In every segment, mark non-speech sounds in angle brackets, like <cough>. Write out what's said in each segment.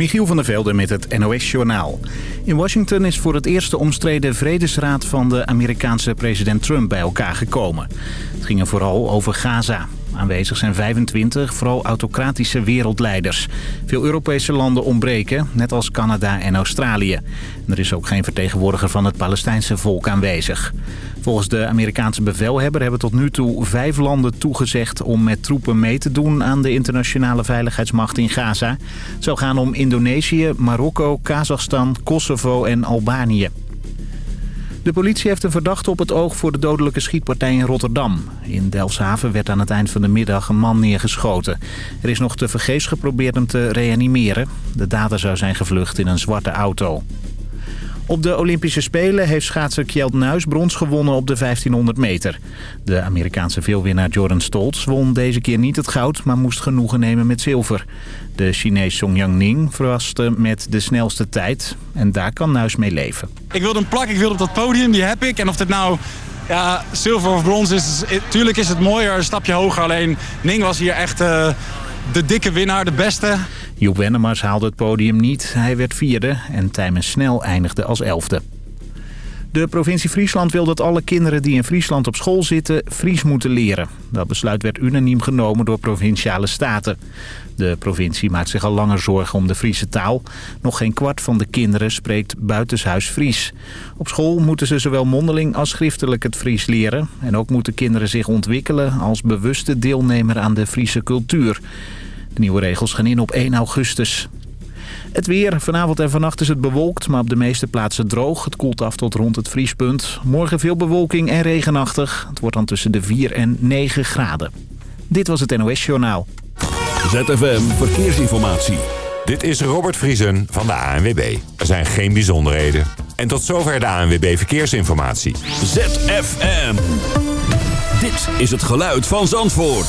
Michiel van der Velde met het NOS-journaal. In Washington is voor het eerst de omstreden vredesraad van de Amerikaanse president Trump bij elkaar gekomen. Het ging er vooral over Gaza. Aanwezig zijn 25, vooral autocratische wereldleiders. Veel Europese landen ontbreken, net als Canada en Australië. er is ook geen vertegenwoordiger van het Palestijnse volk aanwezig. Volgens de Amerikaanse bevelhebber hebben tot nu toe vijf landen toegezegd... om met troepen mee te doen aan de internationale veiligheidsmacht in Gaza. Het zou gaan om Indonesië, Marokko, Kazachstan, Kosovo en Albanië. De politie heeft een verdachte op het oog voor de dodelijke schietpartij in Rotterdam. In Delfshaven werd aan het eind van de middag een man neergeschoten. Er is nog te vergeefs geprobeerd hem te reanimeren. De dader zou zijn gevlucht in een zwarte auto. Op de Olympische Spelen heeft schaatser Kjeld Nuis brons gewonnen op de 1500 meter. De Amerikaanse veelwinnaar Jordan Stoltz won deze keer niet het goud, maar moest genoegen nemen met zilver. De Chinees Song Yang-ning verraste met de snelste tijd en daar kan Nuis mee leven. Ik wilde een plak, ik wilde op dat podium, die heb ik. En of dit nou ja, zilver of brons is, tuurlijk is het mooier, een stapje hoger. Alleen Ning was hier echt uh, de dikke winnaar, de beste. Joep Wennemars haalde het podium niet. Hij werd vierde en Tijmen Snel eindigde als elfde. De provincie Friesland wil dat alle kinderen die in Friesland op school zitten Fries moeten leren. Dat besluit werd unaniem genomen door provinciale staten. De provincie maakt zich al langer zorgen om de Friese taal. Nog geen kwart van de kinderen spreekt buitenshuis Fries. Op school moeten ze zowel mondeling als schriftelijk het Fries leren. En ook moeten kinderen zich ontwikkelen als bewuste deelnemer aan de Friese cultuur. De nieuwe regels gaan in op 1 augustus. Het weer. Vanavond en vannacht is het bewolkt, maar op de meeste plaatsen droog. Het koelt af tot rond het vriespunt. Morgen veel bewolking en regenachtig. Het wordt dan tussen de 4 en 9 graden. Dit was het NOS Journaal. ZFM Verkeersinformatie. Dit is Robert Vriesen van de ANWB. Er zijn geen bijzonderheden. En tot zover de ANWB Verkeersinformatie. ZFM. Dit is het geluid van Zandvoort.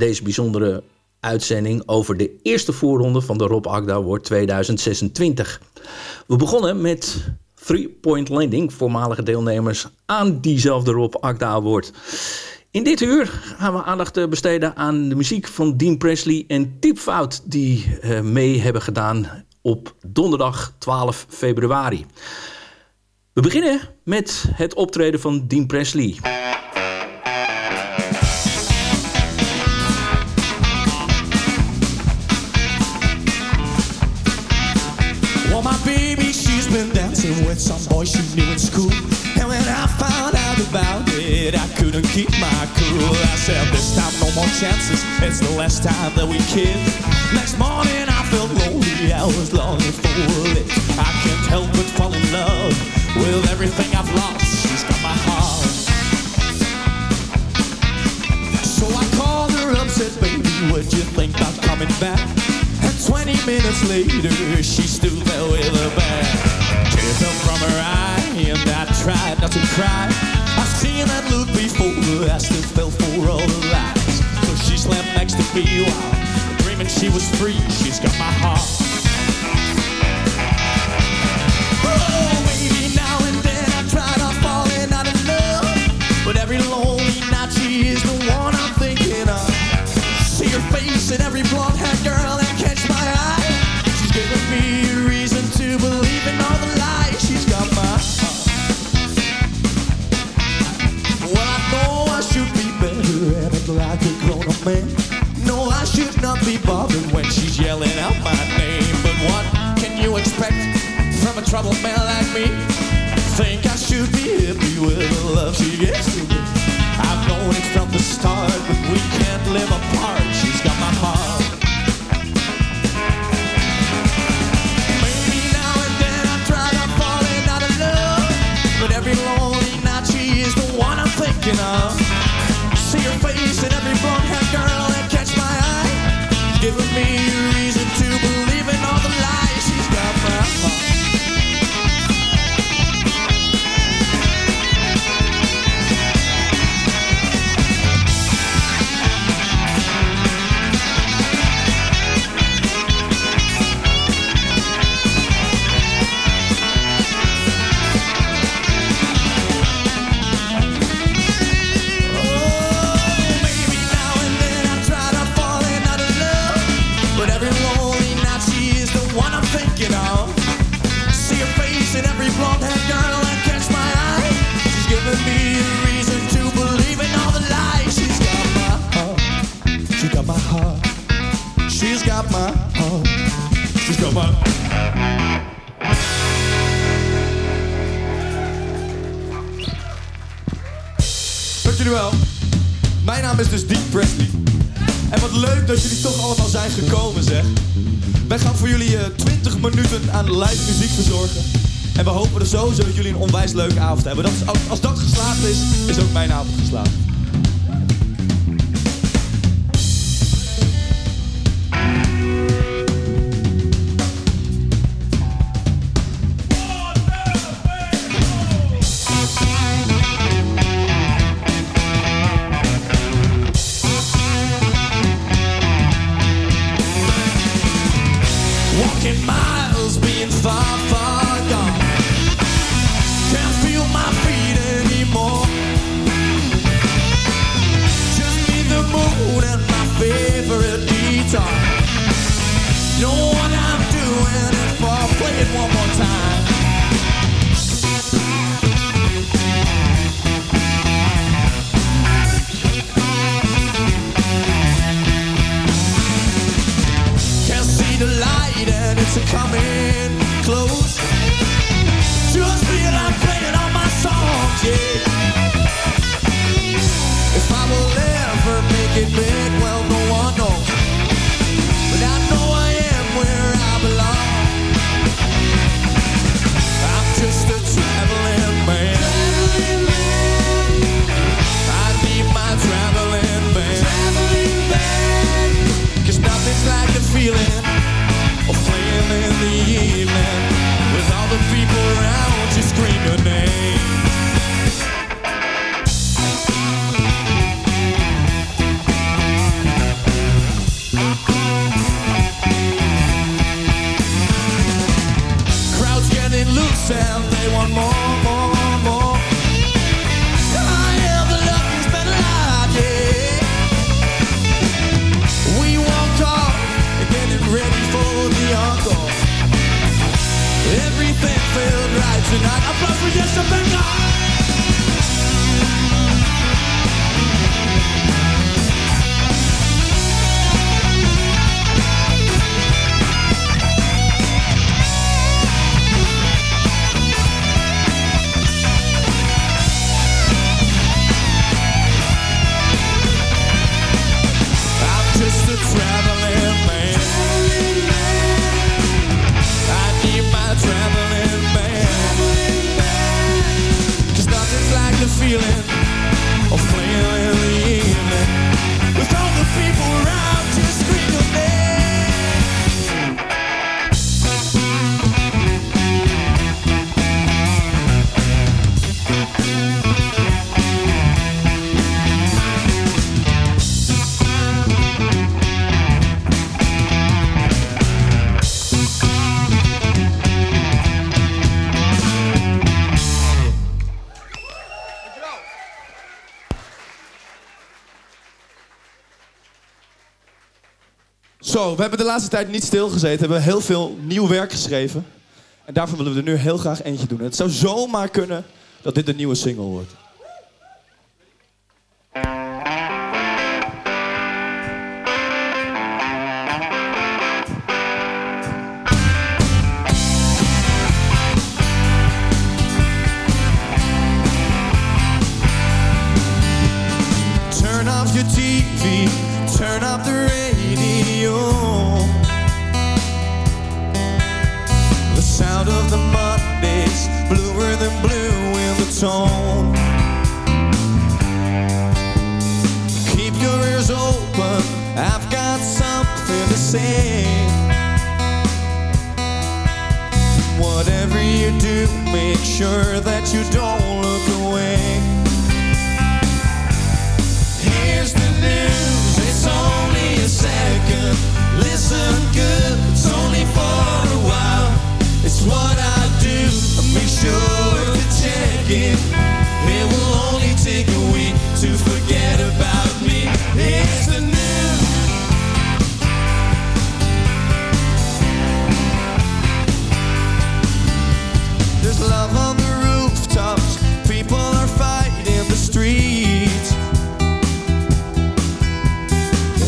Deze bijzondere uitzending over de eerste voorronde van de Rob Agda Award 2026. We begonnen met Three Point Landing, voormalige deelnemers aan diezelfde Rob Agda Award. In dit uur gaan we aandacht besteden aan de muziek van Dean Presley en Tipfout... die uh, mee hebben gedaan op donderdag 12 februari. We beginnen met het optreden van Dean Presley. Some boy she knew in school. And when I found out about it, I couldn't keep my cool. I said, this time no more chances. It's the last time that we kiss. Next morning I felt lonely. I was longing for it. I can't help but fall in love with everything I've lost. She's got my heart. So I called her up, said, baby, what'd you think about coming back? And 20 minutes later, she stood there with a bag. Tears fell from her eye, and I tried not to cry. I've seen that look before, I still fell for all the lies. So she slept next to me while dreaming she was free. She's got my heart. Troubled man like me? Think I should be happy with the love she gives to me. I've known it from the start, but we can't live apart. She's got my heart. Maybe now and then I try to falling out of love, but every lonely night she the one I'm thinking of. See her face in every blonde-haired girl that catch my eye, giving me a reason onwijs leuke avond hebben. Dat als dat geslaagd is, is ook mijn avond geslaagd. Zo, we hebben de laatste tijd niet stilgezeten. We hebben heel veel nieuw werk geschreven. En daarvoor willen we er nu heel graag eentje doen. En het zou zomaar kunnen dat dit een nieuwe single wordt. Something. Whatever you do, make sure that you don't look away. Here's the news, it's only a second. Listen good, it's only for a while. It's what I do, make sure to check it. It will only take a week to forget about me. Here's the news. Love on the rooftops, people are fighting the streets.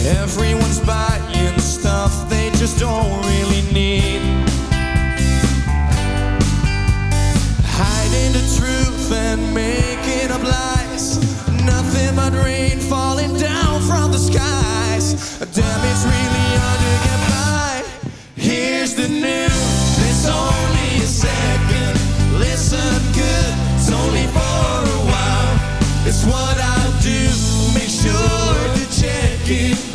Everyone's buying stuff they just don't really need. Hiding the truth and making up lies. Nothing but rain falling down from the skies. Damn, it's really check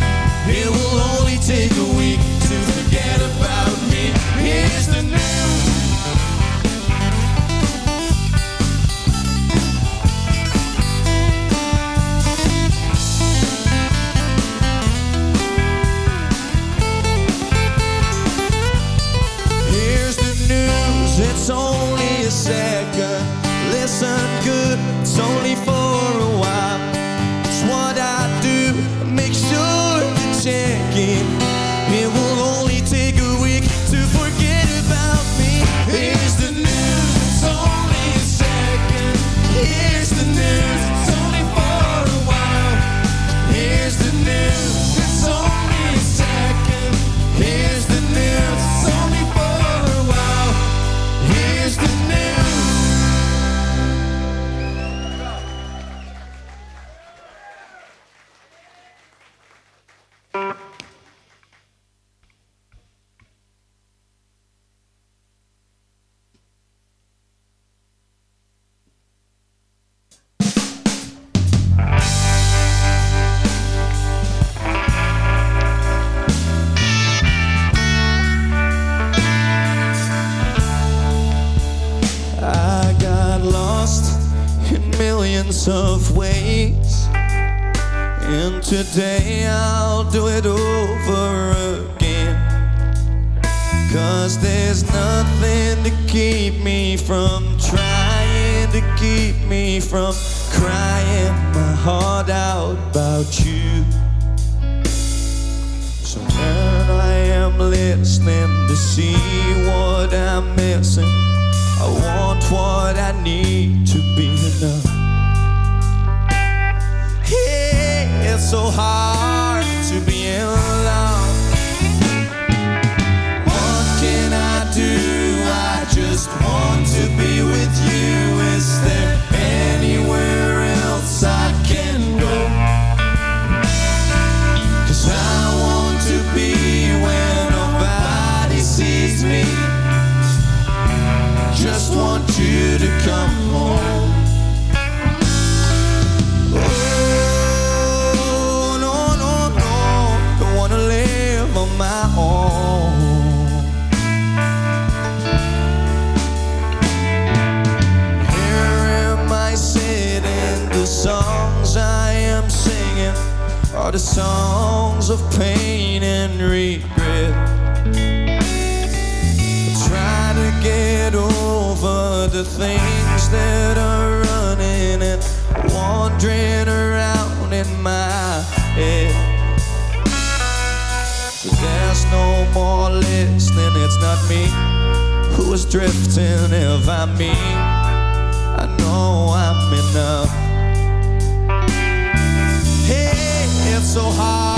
today I'll do it over again. Cause there's nothing to keep me from trying to keep me from crying my heart out about you. So when I am listening to see what I'm missing, I want what I need to be enough. It's so hard to be in love. What can I do? I just want to be with you. Is there anywhere else I can go? Cause I want to be where nobody sees me. Just want you to come home. are the songs of pain and regret. I try to get over the things that are running and wandering around in my head. There's no more listening, it's not me who is drifting. If I mean, I know I'm enough. lift so high.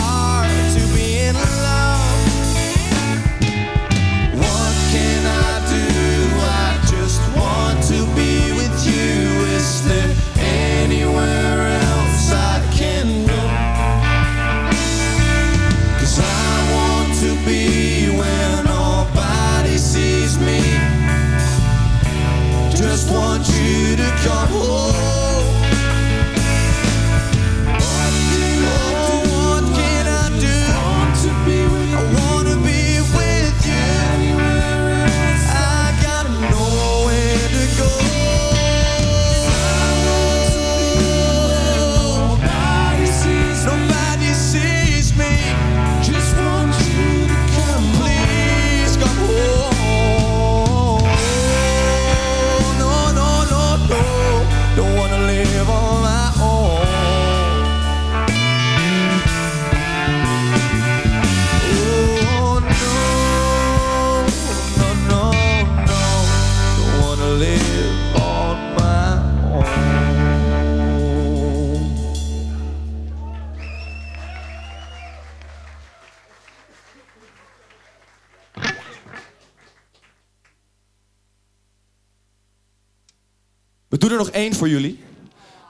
voor jullie.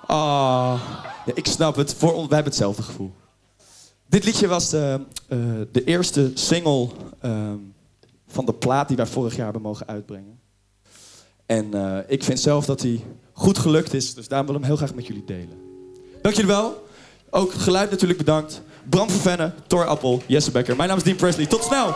Ah, ja, ik snap het. Wij hebben hetzelfde gevoel. Dit liedje was de, eh, de eerste single ehm, van de plaat die wij vorig jaar hebben mogen uitbrengen. En eh, ik vind zelf dat hij goed gelukt is, dus daarom wil ik hem heel graag met jullie delen. Dank jullie wel. Ook geluid natuurlijk bedankt. Bram van Venne, Tor Appel, Jesse Becker. Mijn naam is Dean Presley. Tot snel!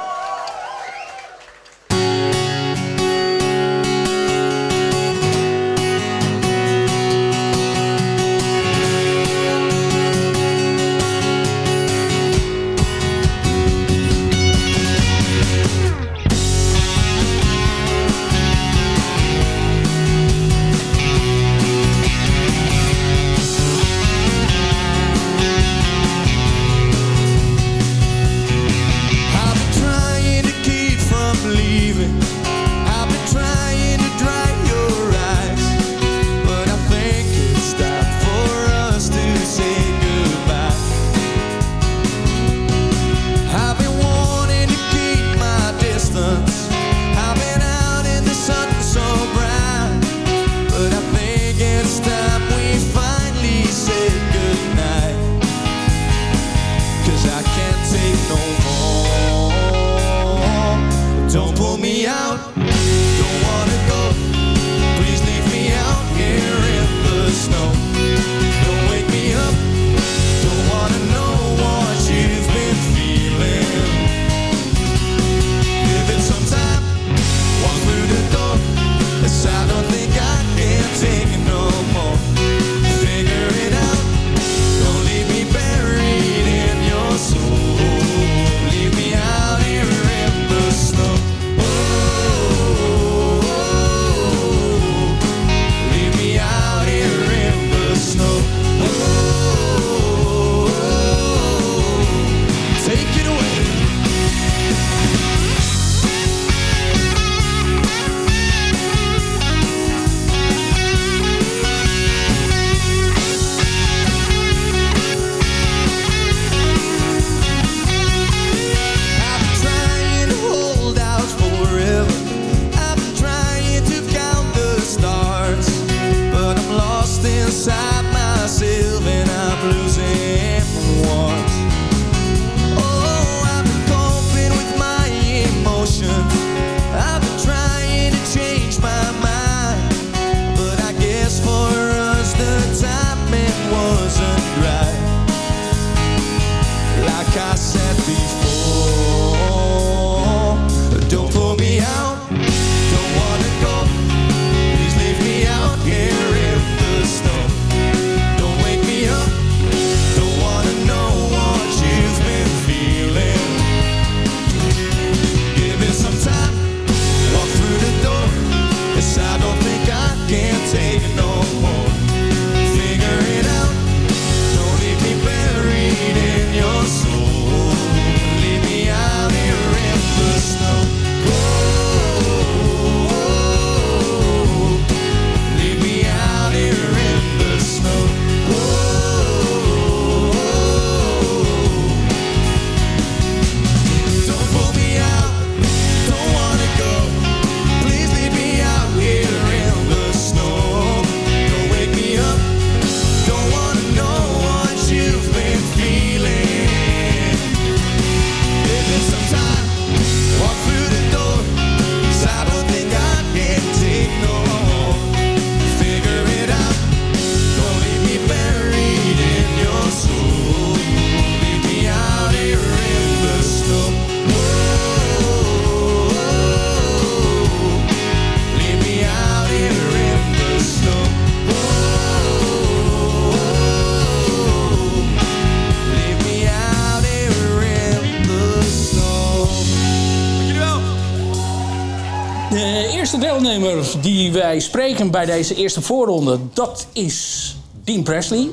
Eerste deelnemer die wij spreken bij deze eerste voorronde, dat is Dean Presley.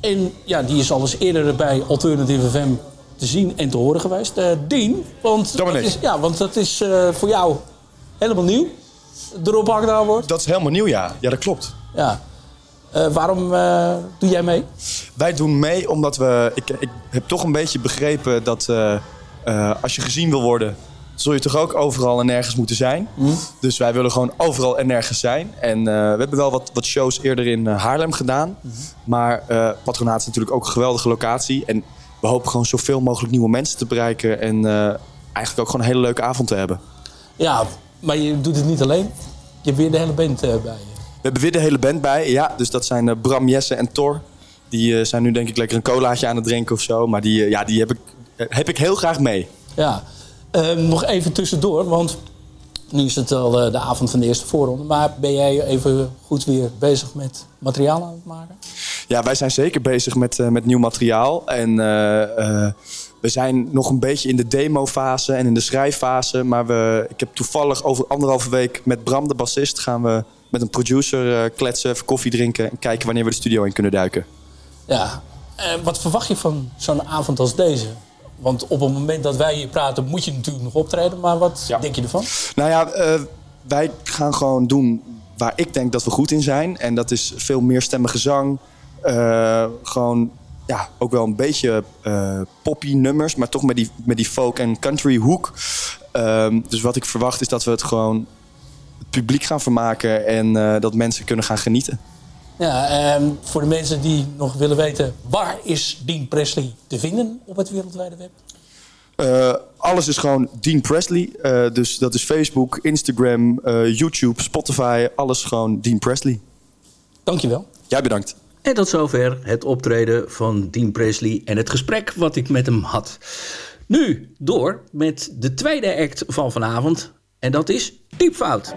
En ja, die is al eens eerder bij Alternative FM te zien en te horen geweest. Eh, Dean, want dat, is, ja, want dat is eh, voor jou helemaal nieuw. De Rob Agda wordt. Dat is helemaal nieuw, ja. Ja, dat klopt. Ja. Eh, waarom doe jij mee? Wij doen mee omdat we... Ik, ik heb toch een beetje begrepen dat als je gezien wil worden... zul je toch ook overal en nergens moeten zijn. Dus wij willen gewoon overal en nergens zijn. En eh, we hebben wel wat, wat shows eerder in eh, Haarlem gedaan. Maar eh, Patronaat is natuurlijk ook een geweldige locatie. En we hopen gewoon zoveel mogelijk nieuwe mensen te bereiken. En eigenlijk ook gewoon een hele leuke avond te hebben. Ja, maar je doet het niet alleen. Je hebt weer de hele band bij je. We hebben weer de hele band bij. Ja, dus dat zijn Bram, Jesse en Thor. Die zijn nu denk ik lekker een colaatje aan het drinken of zo. Maar die, ja, die heb, ik, heb ik heel graag mee. Ja, nog even tussendoor, want nu is het al eh, de avond van de eerste voorronde. Maar ben jij even goed weer bezig met materiaal aan het maken? Ja, wij zijn zeker bezig met, eh, met nieuw materiaal. En eh, we zijn nog een beetje in de demo-fase en in de schrijffase. Maar we, ik heb toevallig over anderhalve week met Bram, de bassist... gaan we met een producer kletsen, even koffie drinken... en kijken wanneer we de studio in kunnen duiken. Ja. Wat verwacht je van zo'n avond als deze? Want op het moment dat wij hier praten, moet je natuurlijk nog optreden. Maar wat Ja. denk je ervan? Nou ja, eh, wij gaan gewoon doen waar ik denk dat we goed in zijn. En dat is veel meer stemmige zang. Eh, gewoon ja, ook wel een beetje eh, poppy nummers, maar toch met die, met die folk en country hoek. Ehm, dus wat ik verwacht is dat we het gewoon het publiek gaan vermaken en eh, dat mensen kunnen gaan genieten. Ja, ehm, voor de mensen die nog willen weten, waar is Dean Presley te vinden op het wereldwijde web? Eh, alles is gewoon Dean Presley. Eh, dus dat is Facebook, Instagram, eh, YouTube, Spotify. Alles gewoon Dean Presley. Dankjewel. Jij bedankt. En tot zover het optreden van Dean Presley en het gesprek wat ik met hem had. Nu door met de tweede act van vanavond. En dat is Diepfout.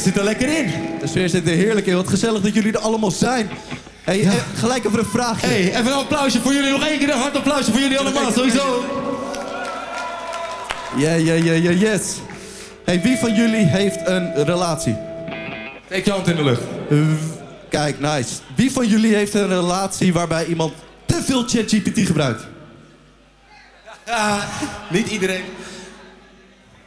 zit er lekker in. De sfeer zit er heerlijk in. Wat gezellig dat jullie er allemaal zijn. Hey, eh, gelijk even een vraagje. Hey, even een applausje voor jullie. Nog één keer een hard applausje voor jullie allemaal, sowieso. Ja, ja, ja, ja, yes. Hey, wie van jullie heeft een relatie? Steek je hand in de lucht. Kijk, nice. Wie van jullie heeft een relatie waarbij iemand te veel ChatGPT gebruikt? Ah, niet iedereen.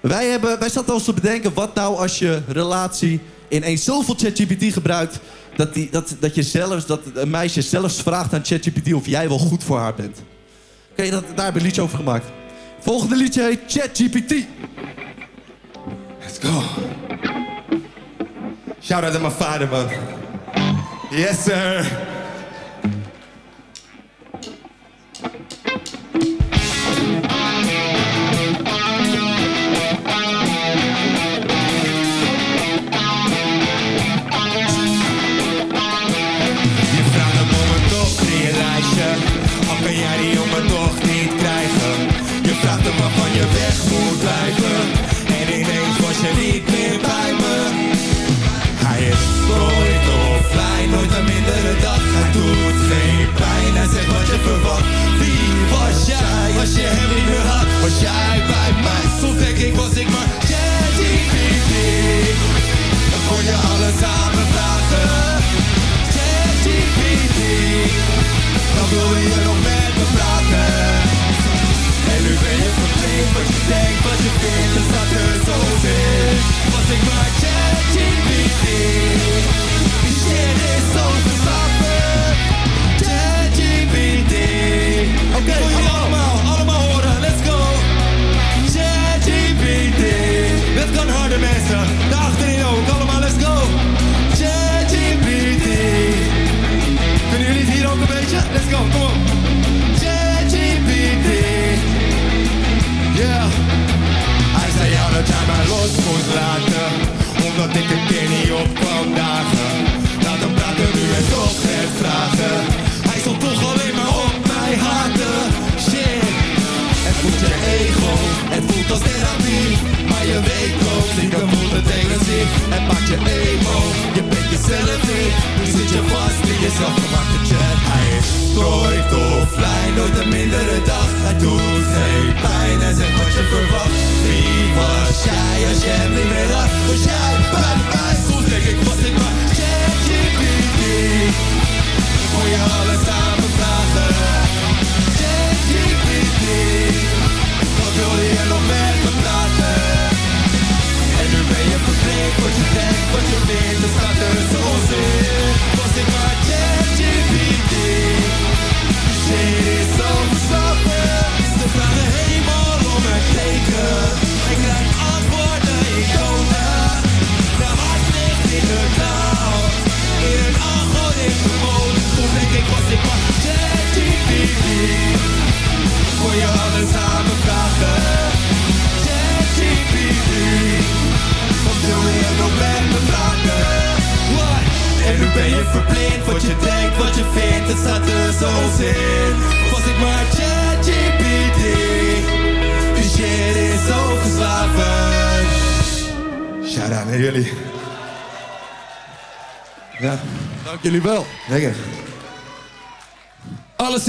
Wij, hebben, wij zaten ons te bedenken, wat nou als je relatie ineens zoveel ChatGPT gebruikt... Dat, die, dat, dat, je zelfs, dat een meisje zelfs vraagt aan ChatGPT of jij wel goed voor haar bent. Oké, daar hebben we een liedje over gemaakt. Volgende liedje heet ChatGPT. Let's go. Shout out aan mijn vader, man. Yes, sir.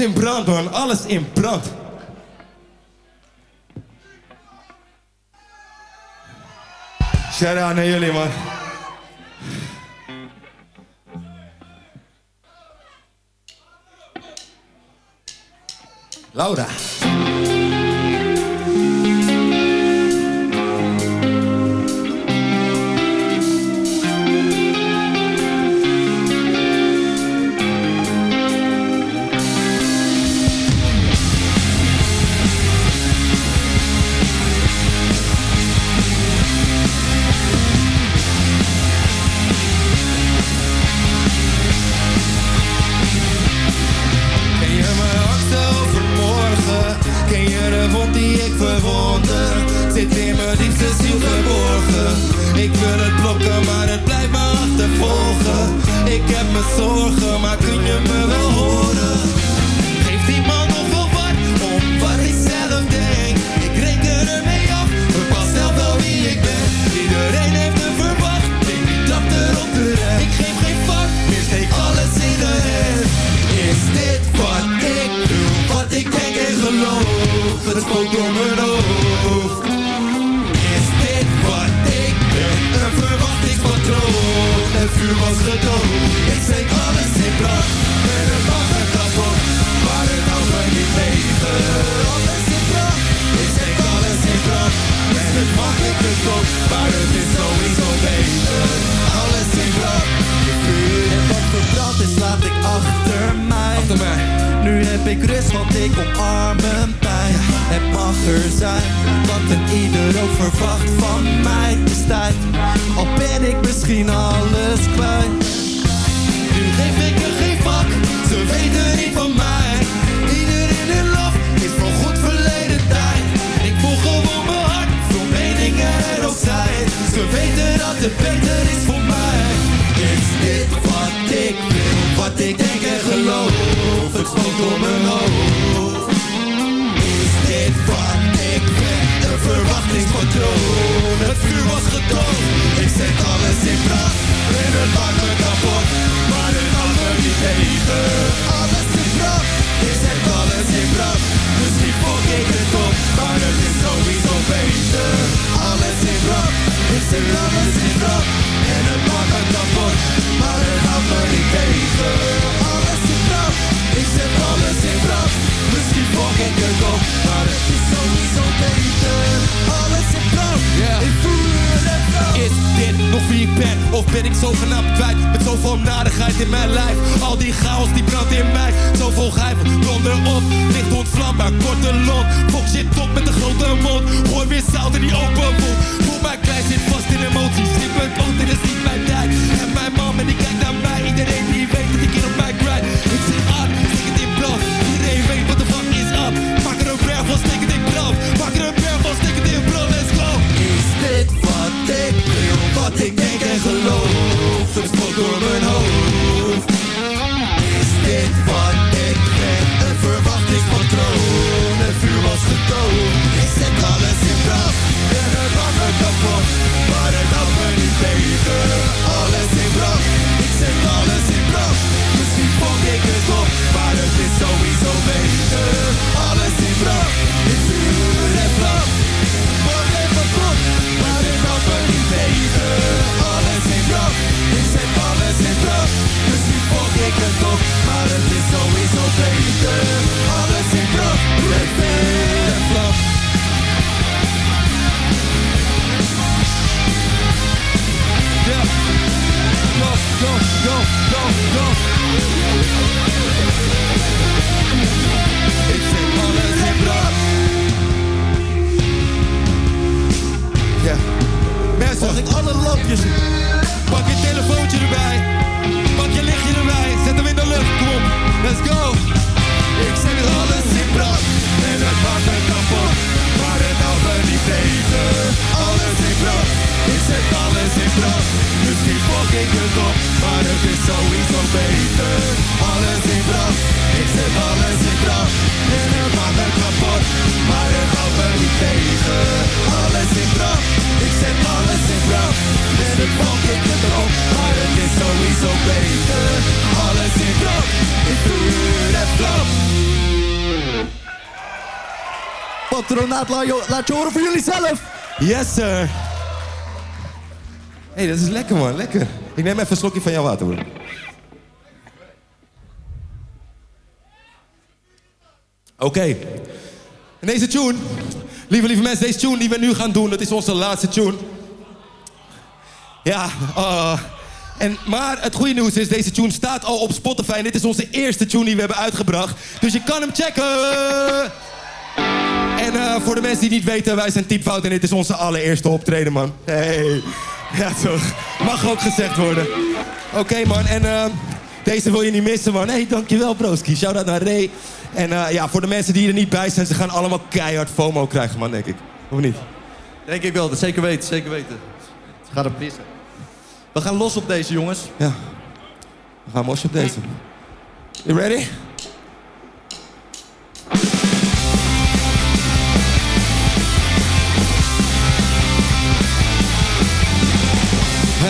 In brand, man. Alles in brand. Shout-out naar jullie, man. Laura. Verwonder? Zit in mijn diepste ziel verborgen. Ik wil het blokken, maar het blijft me achtervolgen. Ik heb mijn zorgen, maar kun je me wel horen? Geeft iemand nog gedood, ik steek alles in brand. En het maakt me kapot, maar het houdt me niet tegen. Alles in brand, ik steek alles in brand. En het me kapot, maar het is sowieso beter. Alles in brand, je vuur En wat verbrand is, laat ik achter mij. achter mij. Nu heb ik rust, want ik omarm pijn. Het mag er zijn, wat een ieder ook verwacht van mij. Is tijd, al ben ik misschien alles kwijt. Nu geef ik er geen vak, ze weten niet van mij. Iedereen in love is van goed verleden tijd. Ik voel gewoon mijn hart, veel meningen er ook zijn. Ze weten dat het beter is voor mij. Is dit wat ik wil, wat ik denk en geloof? Het spookt door mijn hoofd. Verwachtingspatroon? Het vuur was gedood, ik zet alles in brand. En het maakt me kapot, maar het houdt me niet tegen. Alles in brand, ik zet alles in brand. Misschien fok ik het op, maar het is sowieso beter. Alles in brand, ik zet alles in brand. Patronaat, laat je, laat je horen voor jullie zelf. Yes, sir. hey, dat is lekker, man. Lekker. Ik neem even een slokje van jouw water, broer. Oké. Deze tune, lieve, lieve mensen, deze tune die we nu gaan doen, dat is onze laatste tune. Ja, eh, en, maar het goede nieuws is, deze tune staat al op Spotify dit is onze eerste tune die we hebben uitgebracht. Dus je kan hem checken. En eh, voor de mensen die niet weten, wij zijn Typfout en dit is onze allereerste optreden, man. Hey. Ja, toch. Mag ook gezegd worden. Oké, man. En eh, deze wil je niet missen, man. Hey, dankjewel, broski. Shout-out naar Ray. En eh, ja, voor de mensen die er niet bij zijn, ze gaan allemaal keihard FOMO krijgen, man, denk ik. Of niet? Denk ik wel, dat zeker weten, zeker weten. Ze gaan er pissen. We gaan los op deze jongens. Ja. We gaan mosje op deze. You ready?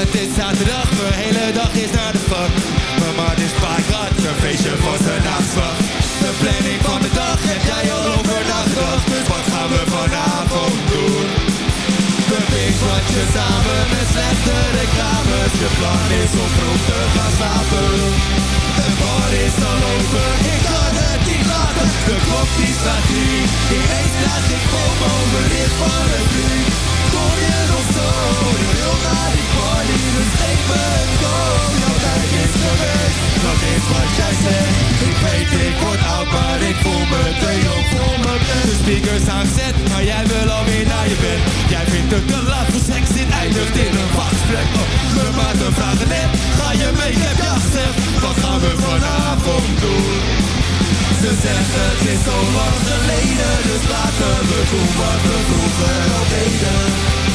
Het is zaterdag, mijn hele dag is naar de fuck. Mijn maat is paard, een feestje voor zijn nachtslag. De planning van de dag heb jij al overdag gedacht. Dus wat gaan we vanavond doen? We binge samen met slechte reclames. Je plan is om vroeg te gaan slapen. De bar is al open, ik kan het niet laten. De klok die slaat drie, ineens krijg ik FOMO bericht van een vriend. Kom je nog zo, je wil naar die dus geef me een go. Jouw tijd is geweest, dat is wat jij zegt. Ik weet, ik word oud, maar ik voel me te jong voor me. De speakers aangezet, maar jij wil alweer naar je bed. Jij vindt het te laat voor seks, dit eindigt in een. Oh, we maken vragen net, ga je mee, ik heb ja gezegd. Wat gaan we vanavond doen? Ze zeggen het is zo lang geleden, dus laten we doen wat we vroeger al deden.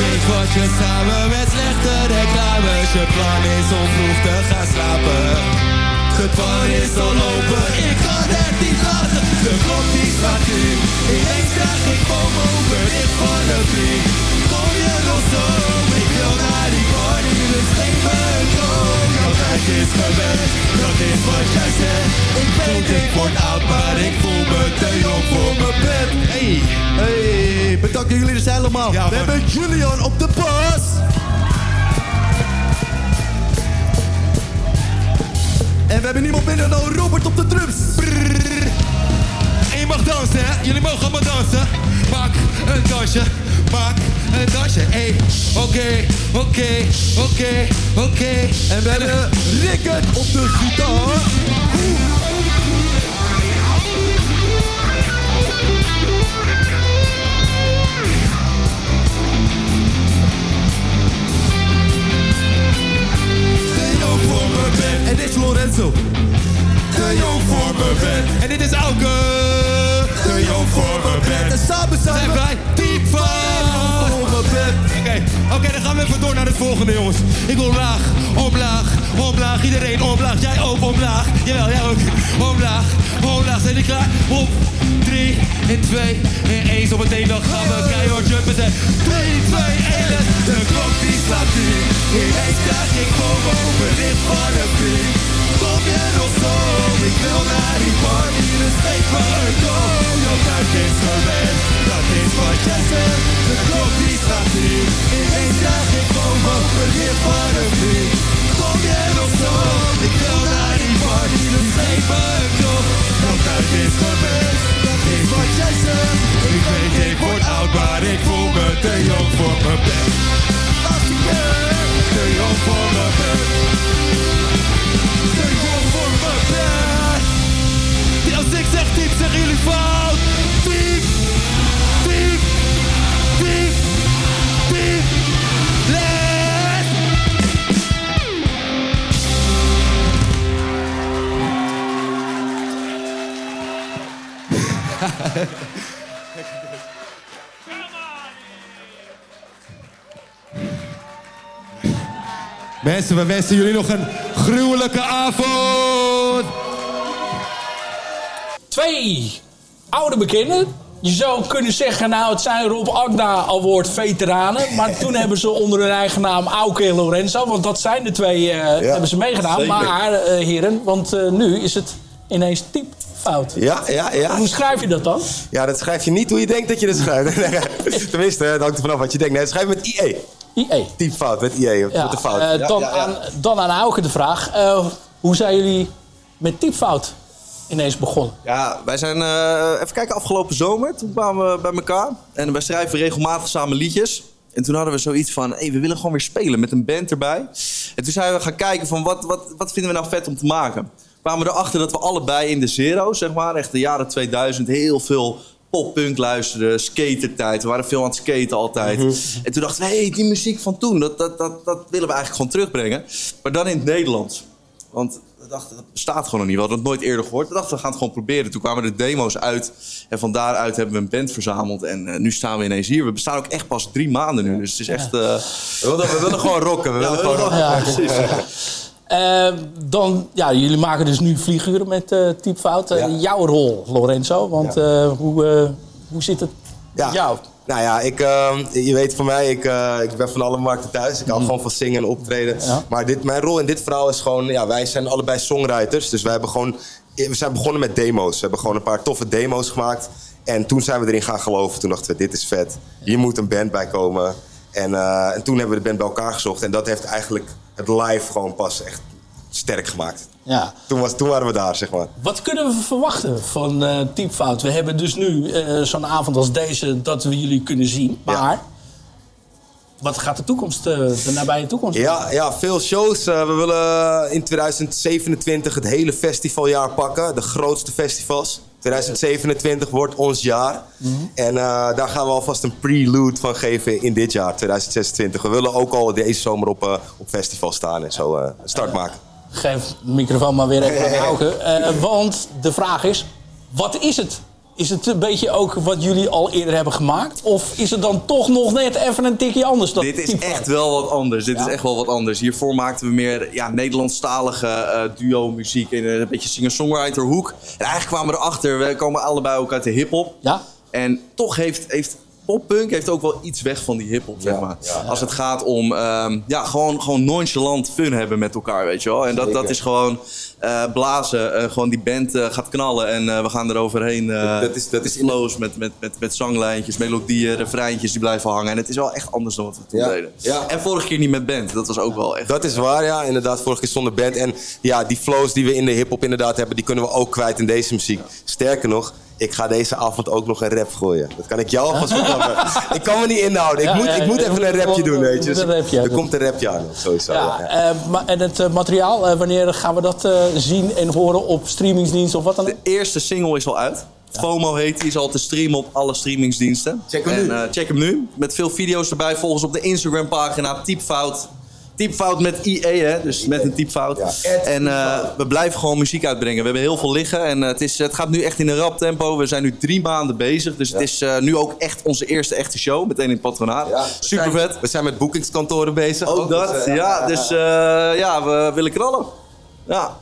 Weet wat je samen met slechte reclames. Je plan is om vroeg te gaan slapen. Het geval is al open, ik kan het niet laten. De klok die slaat nu, ineens krijg ik FOMO Bericht van een vriend, kom je nog zo Ik wil naar die party, dus geef me een tijd is geweest, dat is wat jij zegt Ik weet ik word oud, maar ik voel me te jong voor mijn bed Hey, hey, bedankt jullie dus helemaal. Ja, we hebben Julian op de bas. En we hebben niemand minder dan Robert op de drums. En je mag dansen, hè? Jullie mogen allemaal dansen. Maak een dansje, maak een dansje. Hey, oké, oké, oké, oké. En we hebben Rickert op de gitaar. En dit is Lorenzo. te jong voor mijn bed. En dit is Auke. Jong voor mijn En bed. samen zijn we diep van. voor mijn bed. Oké, oké, dan gaan we even door naar het volgende, jongens. Ik wil omlaag, omlaag, omlaag. Iedereen omlaag. Jij ook omlaag. Jawel, jij ook. Omlaag, omlaag. Zijn jullie klaar? Op 3, in 2, in 1. Zometeen dan gaan we keihard jumpen. Zijn 3, 2, 1. De klok die slaat nu. Ineens krijg ik. Bericht van een vriend. Kom je nog zo? Ik wil naar die party. Dus geef me een go. Jouw tijd is geweest. Dat is wat jij zegt. De klok die slaat nu. Ineens krijg ik. Bericht van een vriend. Kom je nog zo? Ik wil naar die wat jij zegt. Ik weet, ik word oud, maar ik voel me te jong voor mijn bed. Te jong voor mijn Als ik zeg zeggen jullie fout. Mensen, we wensen jullie nog een gruwelijke avond. Twee oude bekenden. Je zou kunnen zeggen, nou het zijn Rob Agda Award veteranen. Maar toen <laughs> hebben ze onder hun eigen naam Auke Lorenzo. Want dat zijn de twee, eh, hebben ze meegedaan. Maar eh, heren, want eh, nu is het ineens typ ja, ja, ja. Hoe schrijf je dat dan? Ja, dat schrijf je niet hoe je denkt dat je dat schrijft. <laughs> Tenminste, het hangt er vanaf wat je denkt. Nee, dat schrijf je met IE. IE. Typfout, met IE. Ja, met de fout. eh, dan, ja, ja. Aan, dan aan Auke de vraag. eh, hoe zijn jullie met typfout ineens begonnen? Ja, wij zijn eh, even kijken afgelopen zomer. Toen kwamen we bij elkaar. En wij schrijven regelmatig samen liedjes. En toen hadden we zoiets van, hey, we willen gewoon weer spelen met een band erbij. En toen zijn we gaan kijken van, wat, wat, wat vinden we nou vet om te maken? Kwamen we erachter dat we allebei in de zero, zeg maar, echt de jaren 2000, heel veel poppunk luisterden, skatertijd. We waren veel aan het skaten altijd. En toen dachten we, hey, die muziek van toen, dat, dat, dat, dat willen we eigenlijk gewoon terugbrengen. Maar dan in het Nederlands. Want we dachten, dat bestaat gewoon nog niet. We hadden het nooit eerder gehoord. We dachten, we gaan het gewoon proberen. Toen kwamen de demo's uit. En van daaruit hebben we een band verzameld. En eh, nu staan we ineens hier. We bestaan ook echt pas drie maanden nu. Dus het is echt... eh, We, willen, we willen gewoon rocken. We Ja, willen gewoon rocken. Ja, precies. Eh, dan, ja, jullie maken dus nu vlieguren met eh typfout. Jouw rol, Lorenzo. Want eh, hoe, eh, hoe zit het met jou? Nou ja, ik, ehm, je weet van mij, ik, ik ben van alle markten thuis. Ik hou gewoon van zingen en optreden. Maar dit, mijn rol in dit verhaal is gewoon, ja, wij zijn allebei songwriters. Dus wij hebben gewoon, we zijn begonnen met demo's. We hebben gewoon een paar toffe demo's gemaakt. En toen zijn we erin gaan geloven. Toen dachten we, dit is vet. Hier moet een band bij komen. En, en toen hebben we de band bij elkaar gezocht. En dat heeft eigenlijk het live gewoon pas echt sterk gemaakt. Ja. Toen, was, toen waren we daar, zeg maar. Wat kunnen we verwachten van eh typfout? We hebben dus nu eh, zo'n avond als deze dat we jullie kunnen zien. Maar wat gaat de toekomst, eh, de nabije toekomst? Ja, ja veel shows. Eh, we willen in 2027 het hele festivaljaar pakken. De grootste festivals. 2027 wordt ons jaar. En eh, daar gaan we alvast een prelude van geven in dit jaar, 2026. We willen ook al deze zomer op, eh, op festival staan en zo eh, start maken. Geef de microfoon maar weer even aan. <laughs> Eh, want de vraag is, wat is het? Is het een beetje ook wat jullie al eerder hebben gemaakt? Of is het dan toch nog net even een tikje anders? Dat Dit is echt wel wat anders. Dit Ja. is echt wel wat anders. Hiervoor maakten we meer ja, Nederlandstalige eh, duo-muziek in een beetje singer-songwriter hoek. En eigenlijk kwamen we erachter, we komen allebei ook uit de hip-hop. Ja. En toch heeft, heeft poppunk heeft ook wel iets weg van die hip-hop, zeg maar. Als het gaat om ehm, ja, gewoon, gewoon nonchalant fun hebben met elkaar, weet je wel. En dat, dat is gewoon eh, blazen. eh, gewoon die band eh, gaat knallen en we gaan er overheen. eh Dat is- dat is- flows met, met, met, met zanglijntjes, melodieën, refreintjes die blijven hangen. En het is wel echt anders dan wat we toen Ja. deden. Ja. En vorige keer niet met band. Dat was ook wel echt... Dat is waar, ja. Inderdaad, vorige keer zonder band. En ja, die flows die we in de hip-hop inderdaad hebben, die kunnen we ook kwijt in deze muziek. Sterker nog, ik ga deze avond ook nog een rap gooien. Dat kan ik jou alvast <laughs> verklappen. ik kan me niet inhouden. Ik Ja, moet, ja, ik moet ja, even een je rapje doen, weet je. moet Dus een rapje er komt een rapje aan, sowieso. Ja, eh, ma- en het eh, materiaal, eh, wanneer gaan we dat eh, zien en horen op streamingsdiensten of wat dan ook? De eerste single is al uit. FOMO heet die, is al te streamen op alle streamingsdiensten. Check hem en, nu. eh, check hem nu. Met veel video's erbij. Volg ons op de Instagram pagina Typfout. Typfout met IE, hè? dus met een typfout. en eh, we blijven gewoon muziek uitbrengen. We hebben heel veel liggen en eh, het, is, het gaat nu echt in een rap tempo. We zijn nu drie maanden bezig, dus het is eh, nu ook echt onze eerste echte show. Meteen in het patronaat. Super vet. We zijn met boekingskantoren bezig. Ook dat, Dus, ja. Dus eh, ja, we willen knallen. Ja.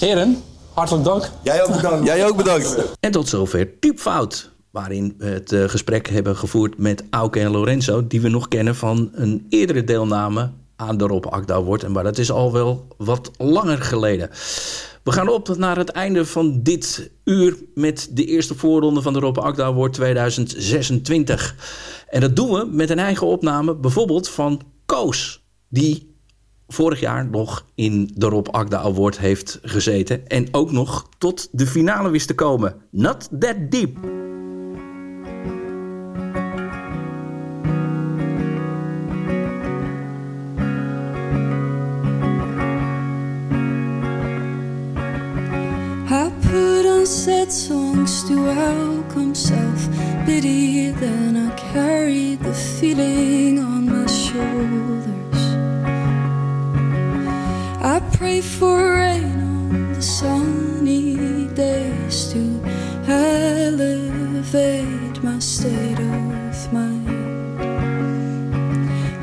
Heren, hartelijk dank. Jij ook bedankt. Jij ook bedankt. En tot zover Typfout. Waarin we het gesprek hebben gevoerd met Auke en Lorenzo. Die we nog kennen van een eerdere deelname aan de Rob Akda wordt. Maar dat is al wel wat langer geleden. We gaan op naar het einde van dit uur met de eerste voorronde van de Rob Akda wordt 2026. En dat doen we met een eigen opname, bijvoorbeeld van Koos. Die vorig jaar nog in de Rob Agda Award heeft gezeten. En ook nog tot de finale wist te komen. Not that deep. Said songs to welcome self pity. Then I carried the feeling on my shoulders. I pray for rain on the sunny days to elevate my state of mind.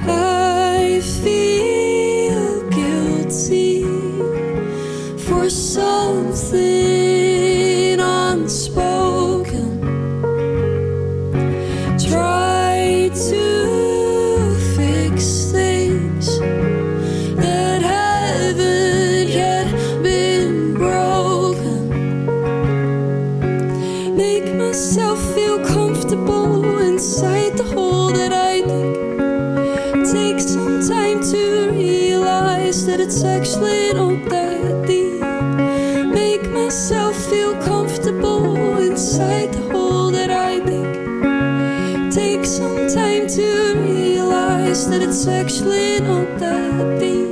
I feel guilty for something. is that it's actually not that deep.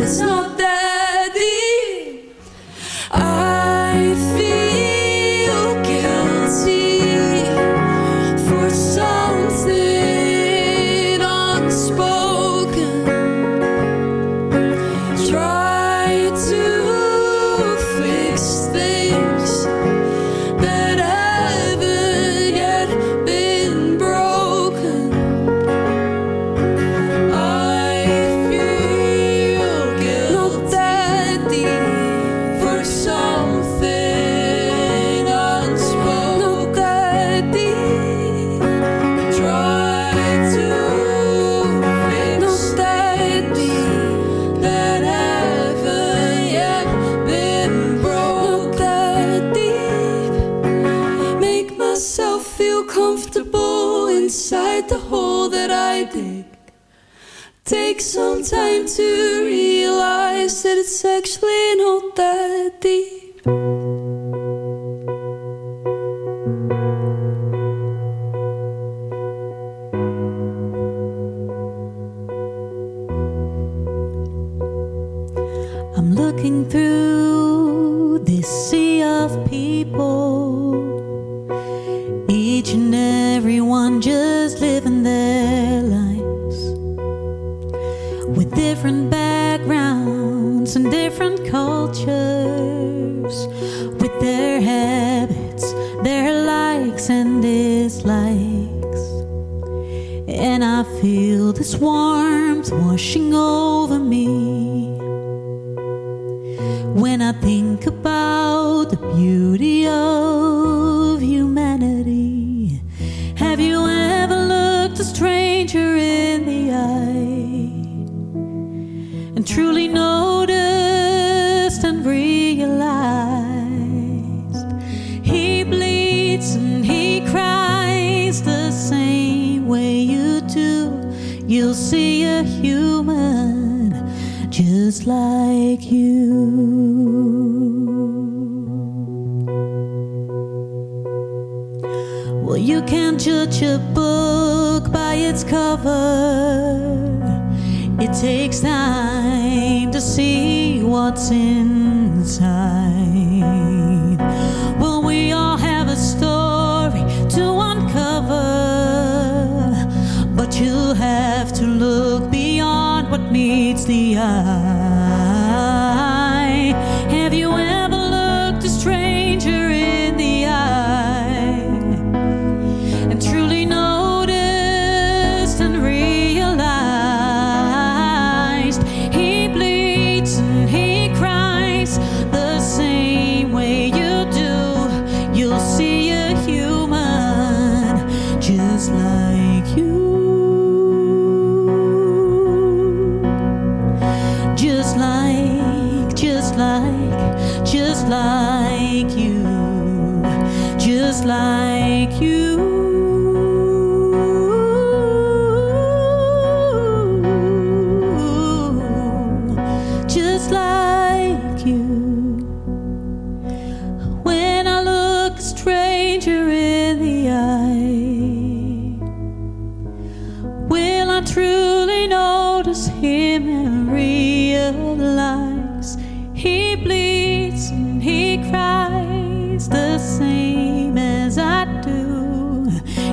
It's not. truly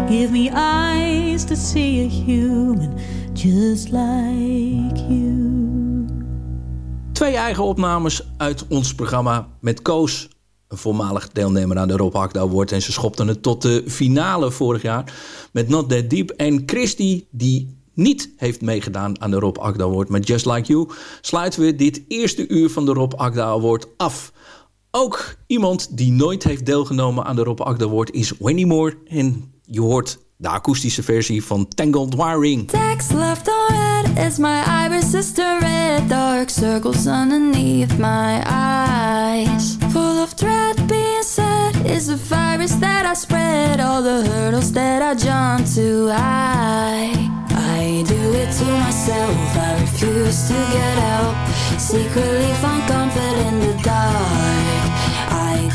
Give me eyes to see a human just like you. Twee eigen opnames uit ons programma met Koos. Een voormalig deelnemer aan de Rob Hakda Award. En ze schopten het tot de finale vorig jaar. Met Not That Deep. En Christy, die niet heeft meegedaan aan de Rob Akda Award. Met Just Like You. Sluiten we dit eerste uur van de Rob Akda Award af. Ook iemand die nooit heeft deelgenomen aan de Rob Award is Wendy Moore. En je hoort de akoestische versie van Tangled Wiring. Text left on red is my iris sister red. Dark circles underneath my eyes. Full of dread being said is the virus that I spread. All the hurdles that I jump to I I do it to myself. I refuse to get help secretly find comfort in the dark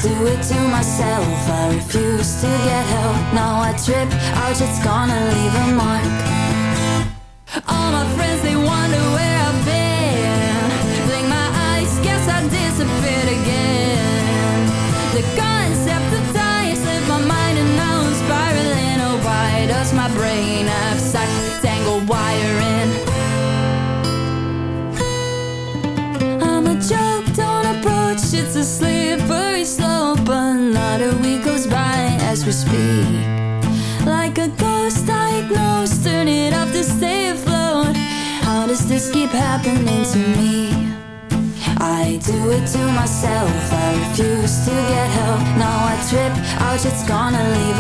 do it to myself I refuse to get help now I trip ouch it's gonna leave a mark all my friends, they wonder where I've been. Blink my eyes, guess I disappeared again. The as we speak. Like a ghost diagnosed, turn it up to stay afloat. How does this keep happening to me? I do it to myself, I refuse to get help. Now I trip, ouch, it's gonna leave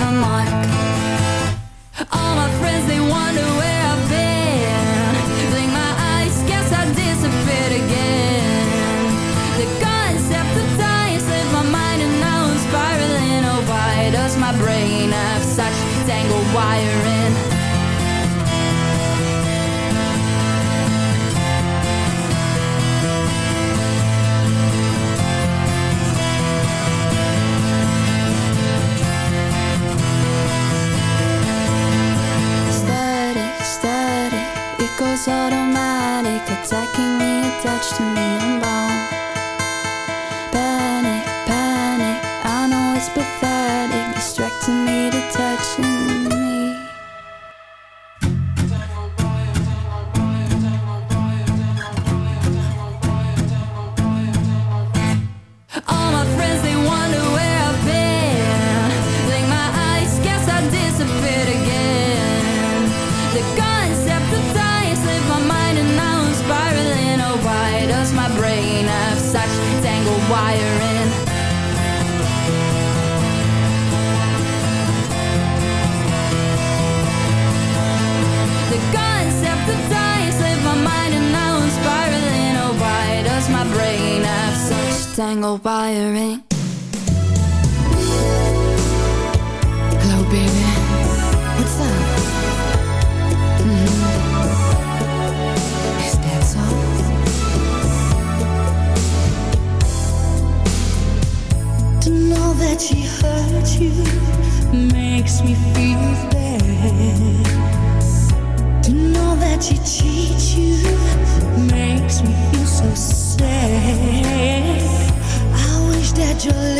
your lips